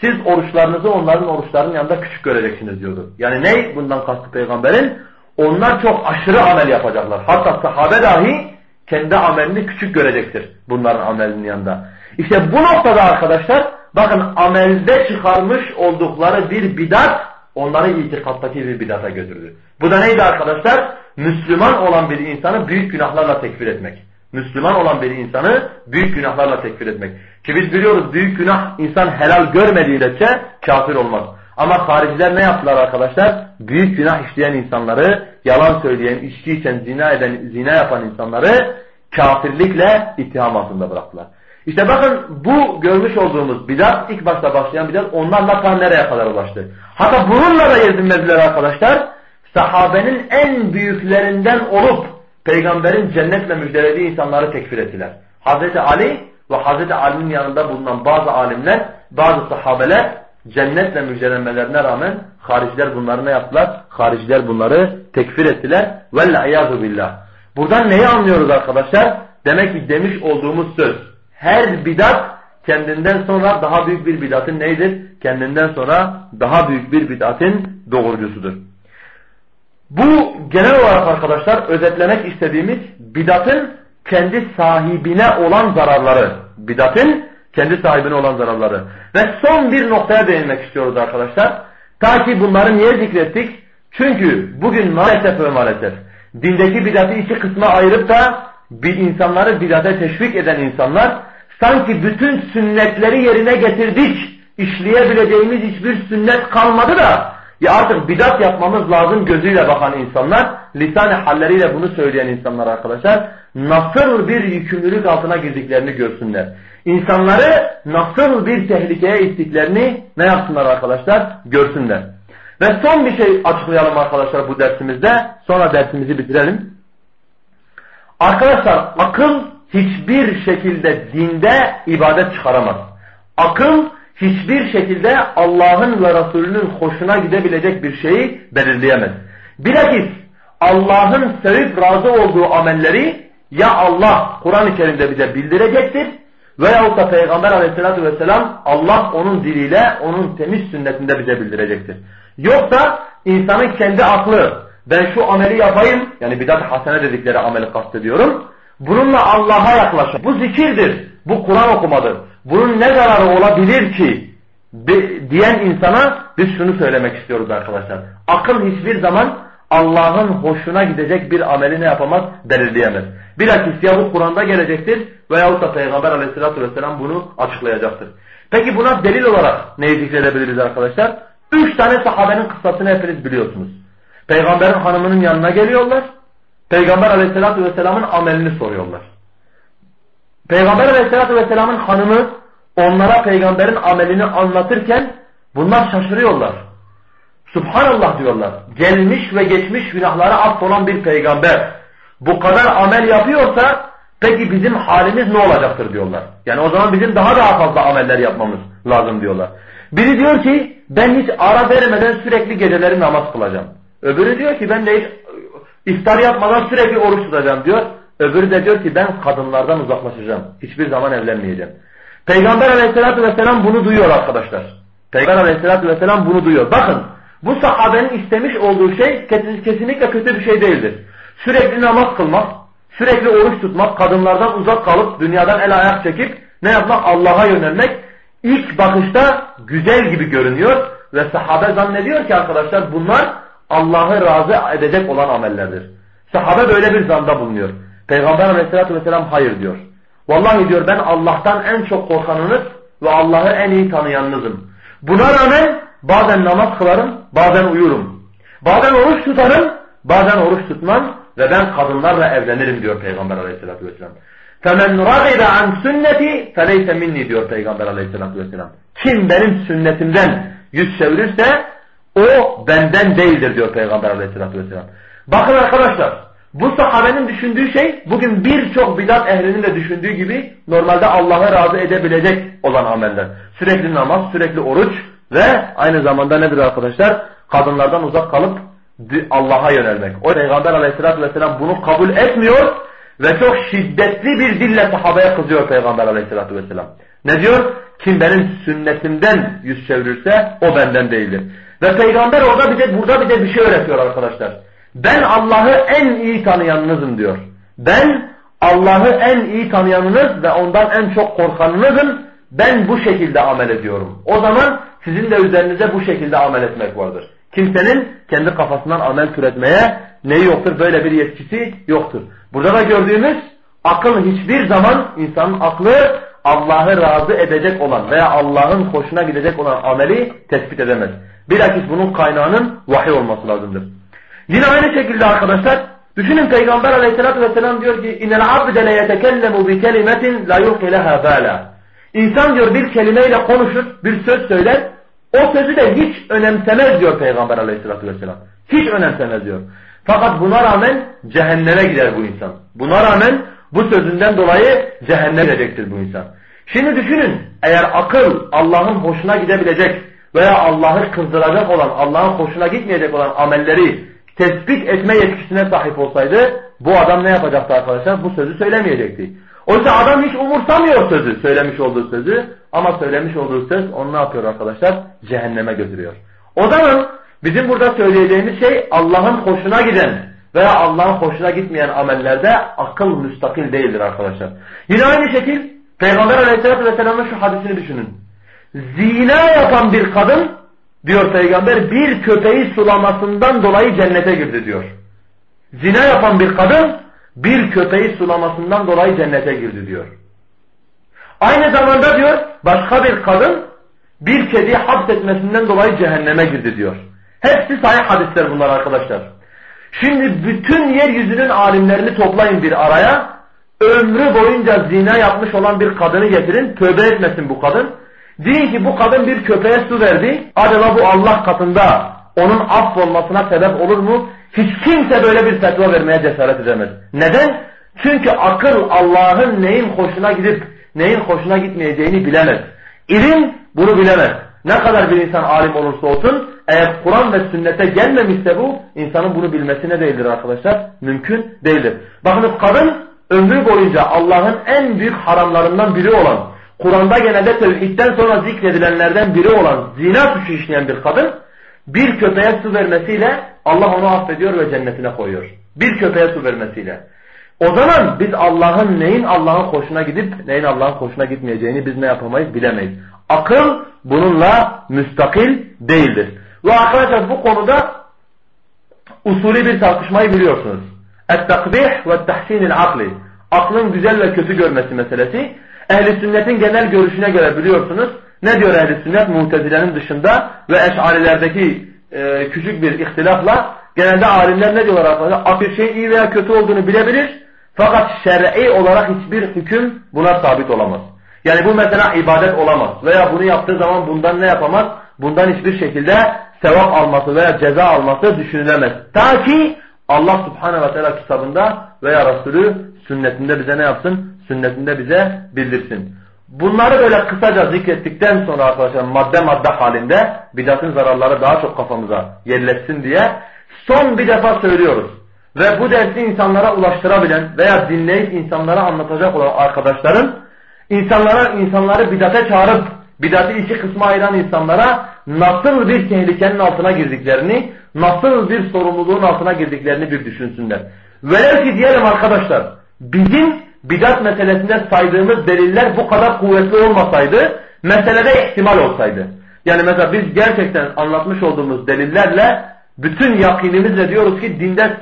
siz oruçlarınızı onların oruçlarının yanında küçük göreceksiniz diyordu. Yani ne bundan kastı peygamberin? Onlar çok aşırı amel yapacaklar. Hatta sahabe dahi kendi amelini küçük görecektir bunların amelinin yanında. İşte bu noktada arkadaşlar bakın amelde çıkarmış oldukları bir bidat onları itikattaki bir bidata götürdü. Bu da neydi arkadaşlar? Müslüman olan bir insanı büyük günahlarla tekfir etmek. Müslüman olan bir insanı büyük günahlarla tekfir etmek. Ki biz biliyoruz büyük günah insan helal görmediği müddetçe kafir olmaz. Ama hariciler ne yaptılar arkadaşlar? Büyük günah işleyen insanları, yalan söyleyen, içki içen, zina eden, zina yapan insanları kafirlikle ittiham altında bıraktılar. İşte bakın bu görmüş olduğumuz bidat, ilk başta başlayan bidat onlarla ta nereye kadar ulaştı. Hatta bununla da yezinmediler arkadaşlar. Sahabenin en büyüklerinden olup peygamberin cennetle müjdelediği insanları tekfir ettiler. Hazreti Ali ve Hazreti Ali'nin yanında bulunan bazı alimler, bazı sahabeler cennetle müjdelenmelerine rağmen hariciler bunları ne yaptılar? Hariciler bunları tekfir ettiler. Velle billah. Buradan neyi anlıyoruz arkadaşlar? Demek ki demiş olduğumuz söz her bidat kendinden sonra daha büyük bir bidatın neydir? Kendinden sonra daha büyük bir bidatın doğurcusudur. Bu genel olarak arkadaşlar özetlemek istediğimiz bidatın kendi sahibine olan zararları. Bidatın kendi sahibine olan zararları. Ve son bir noktaya değinmek istiyoruz arkadaşlar. Ta ki bunları niye zikrettik? Çünkü bugün maalesef ve maalesef dindeki bidatı iki kısma ayırıp da bir insanları bidate teşvik eden insanlar sanki bütün sünnetleri yerine getirdik. işleyebileceğimiz hiçbir sünnet kalmadı da ya artık bidat yapmamız lazım gözüyle bakan insanlar, lisan halleriyle bunu söyleyen insanlar arkadaşlar nasıl bir yükümlülük altına girdiklerini görsünler. İnsanları nasıl bir tehlikeye ittiklerini ne yapsınlar arkadaşlar? Görsünler. Ve son bir şey açıklayalım arkadaşlar bu dersimizde. Sonra dersimizi bitirelim. Arkadaşlar akıl hiçbir şekilde dinde ibadet çıkaramaz. Akıl hiçbir şekilde Allah'ın ve Resulünün hoşuna gidebilecek bir şeyi belirleyemez. Bilakis Allah'ın sevip razı olduğu amelleri ya Allah Kur'an-ı Kerim'de bize bildirecektir veyahut da Peygamber aleyhissalatü vesselam Allah onun diliyle onun temiz sünnetinde bize bildirecektir. Yoksa insanın kendi aklı ben şu ameli yapayım yani bidat hasene dedikleri ameli kastediyorum. Bununla Allah'a yaklaşın. Bu zikirdir. Bu Kur'an okumadır. Bunun ne zararı olabilir ki diyen insana biz şunu söylemek istiyoruz arkadaşlar. Akıl hiçbir zaman Allah'ın hoşuna gidecek bir ameli ne yapamaz? Belirleyemez. Bilakis ya bu Kur'an'da gelecektir veyahut da Peygamber aleyhissalatü vesselam bunu açıklayacaktır. Peki buna delil olarak neyi zikredebiliriz arkadaşlar? Üç tane sahabenin kıssasını hepiniz biliyorsunuz. Peygamberin hanımının yanına geliyorlar. Peygamber aleyhissalatü vesselamın amelini soruyorlar. Peygamber aleyhissalatü vesselamın hanımı onlara peygamberin amelini anlatırken bunlar şaşırıyorlar. Subhanallah diyorlar. Gelmiş ve geçmiş günahlara affolan bir peygamber bu kadar amel yapıyorsa peki bizim halimiz ne olacaktır diyorlar. Yani o zaman bizim daha daha fazla ameller yapmamız lazım diyorlar. Biri diyor ki ben hiç ara vermeden sürekli geceleri namaz kılacağım. Öbürü diyor ki ben de hiç iftar yapmadan sürekli oruç tutacağım diyor. Öbürü de diyor ki ben kadınlardan uzaklaşacağım. Hiçbir zaman evlenmeyeceğim. Peygamber aleyhissalatü vesselam bunu duyuyor arkadaşlar. Peygamber aleyhissalatü vesselam bunu duyuyor. Bakın bu sahabenin istemiş olduğu şey kesinlikle kötü bir şey değildir. Sürekli namaz kılmak, sürekli oruç tutmak, kadınlardan uzak kalıp dünyadan el ayak çekip ne yapmak? Allah'a yönelmek ilk bakışta güzel gibi görünüyor ve sahabe zannediyor ki arkadaşlar bunlar Allah'ı razı edecek olan amellerdir. Sahabe böyle bir zanda bulunuyor. Peygamber aleyhissalatü vesselam hayır diyor. Vallahi diyor ben Allah'tan en çok korkanınız ve Allah'ı en iyi tanıyanınızım. Buna rağmen bazen namaz kılarım, bazen uyurum. Bazen oruç tutarım, bazen oruç tutmam ve ben kadınlarla evlenirim diyor Peygamber aleyhissalatü vesselam. فَمَنْ رَغِبَ عَنْ sünneti فَلَيْسَ minni diyor Peygamber aleyhissalatü vesselam. Kim benim sünnetimden yüz çevirirse o benden değildir diyor Peygamber aleyhissalatü vesselam. Bakın arkadaşlar bu sahabenin düşündüğü şey bugün birçok bidat ehlinin de düşündüğü gibi normalde Allah'ı razı edebilecek olan ameller. Sürekli namaz, sürekli oruç ve aynı zamanda nedir arkadaşlar? Kadınlardan uzak kalıp Allah'a yönelmek. O Peygamber aleyhissalatü vesselam bunu kabul etmiyor ve çok şiddetli bir dille sahabeye kızıyor Peygamber aleyhissalatü vesselam. Ne diyor? Kim benim sünnetimden yüz çevirirse o benden değildir. Ve peygamber orada bize burada bize bir şey öğretiyor arkadaşlar. Ben Allah'ı en iyi tanıyanınızım diyor. Ben Allah'ı en iyi tanıyanınız ve ondan en çok korkanınızım. Ben bu şekilde amel ediyorum. O zaman sizin de üzerinize bu şekilde amel etmek vardır. Kimsenin kendi kafasından amel türetmeye neyi yoktur? Böyle bir yetkisi yoktur. Burada da gördüğümüz akıl hiçbir zaman insanın aklı Allah'ı razı edecek olan veya Allah'ın hoşuna gidecek olan ameli tespit edemez. Bilakis bunun kaynağının vahiy olması lazımdır. Yine aynı şekilde arkadaşlar düşünün Peygamber aleyhissalatü vesselam diyor ki اِنَّ الْعَبْدَ لَيَتَكَلَّمُ بِكَلِمَةٍ لَا يُلْقِ لَهَا بَالًا İnsan diyor bir kelimeyle konuşur, bir söz söyler. O sözü de hiç önemsemez diyor Peygamber aleyhissalatü vesselam. Hiç önemsemez diyor. Fakat buna rağmen cehenneme gider bu insan. Buna rağmen bu sözünden dolayı cehenneme gidecektir bu insan. Şimdi düşünün eğer akıl Allah'ın hoşuna gidebilecek veya Allah'ı kızdıracak olan, Allah'ın hoşuna gitmeyecek olan amelleri tespit etme yetkisine sahip olsaydı bu adam ne yapacaktı arkadaşlar? Bu sözü söylemeyecekti. Oysa adam hiç umursamıyor sözü, söylemiş olduğu sözü ama söylemiş olduğu söz onu ne yapıyor arkadaşlar? Cehenneme götürüyor. O zaman bizim burada söyleyeceğimiz şey Allah'ın hoşuna giden veya Allah'ın hoşuna gitmeyen amellerde akıl müstakil değildir arkadaşlar. Yine aynı şekil Peygamber aleyhissalatü vesselamın şu hadisini düşünün. Zina yapan bir kadın diyor peygamber bir köpeği sulamasından dolayı cennete girdi diyor. Zina yapan bir kadın bir köpeği sulamasından dolayı cennete girdi diyor. Aynı zamanda diyor başka bir kadın bir kediyi hapsetmesinden dolayı cehenneme girdi diyor. Hepsi sahih hadisler bunlar arkadaşlar. Şimdi bütün yeryüzünün alimlerini toplayın bir araya. Ömrü boyunca zina yapmış olan bir kadını getirin. Tövbe etmesin bu kadın. Deyin ki bu kadın bir köpeğe su verdi. Acaba bu Allah katında onun affolmasına sebep olur mu? Hiç kimse böyle bir fetva vermeye cesaret edemez. Neden? Çünkü akıl Allah'ın neyin hoşuna gidip neyin hoşuna gitmeyeceğini bilemez. İlim bunu bilemez. Ne kadar bir insan alim olursa olsun eğer Kur'an ve sünnete gelmemişse bu insanın bunu bilmesi ne değildir arkadaşlar? Mümkün değildir. Bakınız kadın ömrü boyunca Allah'ın en büyük haramlarından biri olan Kur'an'da genelde tevhidden sonra zikredilenlerden biri olan zina suçu işleyen bir kadın bir köpeğe su vermesiyle Allah onu affediyor ve cennetine koyuyor. Bir köpeğe su vermesiyle. O zaman biz Allah'ın neyin Allah'ın hoşuna gidip neyin Allah'ın hoşuna gitmeyeceğini biz ne yapamayız bilemeyiz. Akıl bununla müstakil değildir. Ve arkadaşlar bu konuda usulü bir tartışmayı biliyorsunuz. Et-takbih ve tahsinil akli. Aklın güzel ve kötü görmesi meselesi. Ehli sünnetin genel görüşüne göre biliyorsunuz. Ne diyor ehli sünnet? Mutezilenin dışında ve eşarilerdeki e, küçük bir ihtilafla genelde alimler ne diyorlar arkadaşlar? Akıl şey iyi veya kötü olduğunu bilebilir. Fakat şer'i olarak hiçbir hüküm buna sabit olamaz. Yani bu mesela ibadet olamaz. Veya bunu yaptığı zaman bundan ne yapamaz? Bundan hiçbir şekilde sevap alması veya ceza alması düşünülemez. Ta ki Allah subhanehu ve teala kitabında veya Resulü sünnetinde bize ne yapsın? Sünnetinde bize bildirsin. Bunları böyle kısaca zikrettikten sonra arkadaşlar madde madde halinde bidatın zararları daha çok kafamıza yerleşsin diye son bir defa söylüyoruz. Ve bu dersi insanlara ulaştırabilen veya dinleyip insanlara anlatacak olan arkadaşların insanlara insanları bidate çağırıp bidatı iki kısma ayıran insanlara nasıl bir tehlikenin altına girdiklerini, nasıl bir sorumluluğun altına girdiklerini bir düşünsünler. Velev ki diyelim arkadaşlar, bizim bidat meselesinde saydığımız deliller bu kadar kuvvetli olmasaydı, meselede ihtimal olsaydı. Yani mesela biz gerçekten anlatmış olduğumuz delillerle bütün yakinimizle diyoruz ki dinde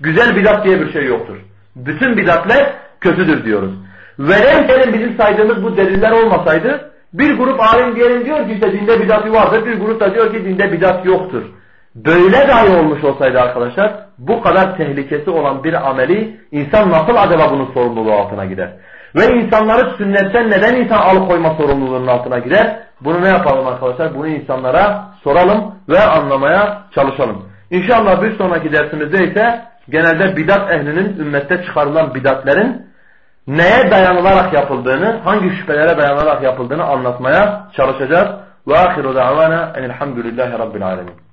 güzel bidat diye bir şey yoktur. Bütün bidatler kötüdür diyoruz. Velev bizim saydığımız bu deliller olmasaydı bir grup alim diyelim diyor ki işte dinde bidat vardır. Bir grup da diyor ki dinde bidat yoktur. Böyle dahi olmuş olsaydı arkadaşlar bu kadar tehlikesi olan bir ameli insan nasıl acaba bunun sorumluluğu altına gider? Ve insanları sünnetten neden insan alıkoyma sorumluluğunun altına gider? Bunu ne yapalım arkadaşlar? Bunu insanlara soralım ve anlamaya çalışalım. İnşallah bir sonraki dersimizde ise genelde bidat ehlinin ümmette çıkarılan bidatlerin neye dayanılarak yapıldığını, hangi şüphelere dayanarak yapıldığını anlatmaya çalışacağız. Ve ahiru da'vana enilhamdülillahi rabbil alemin.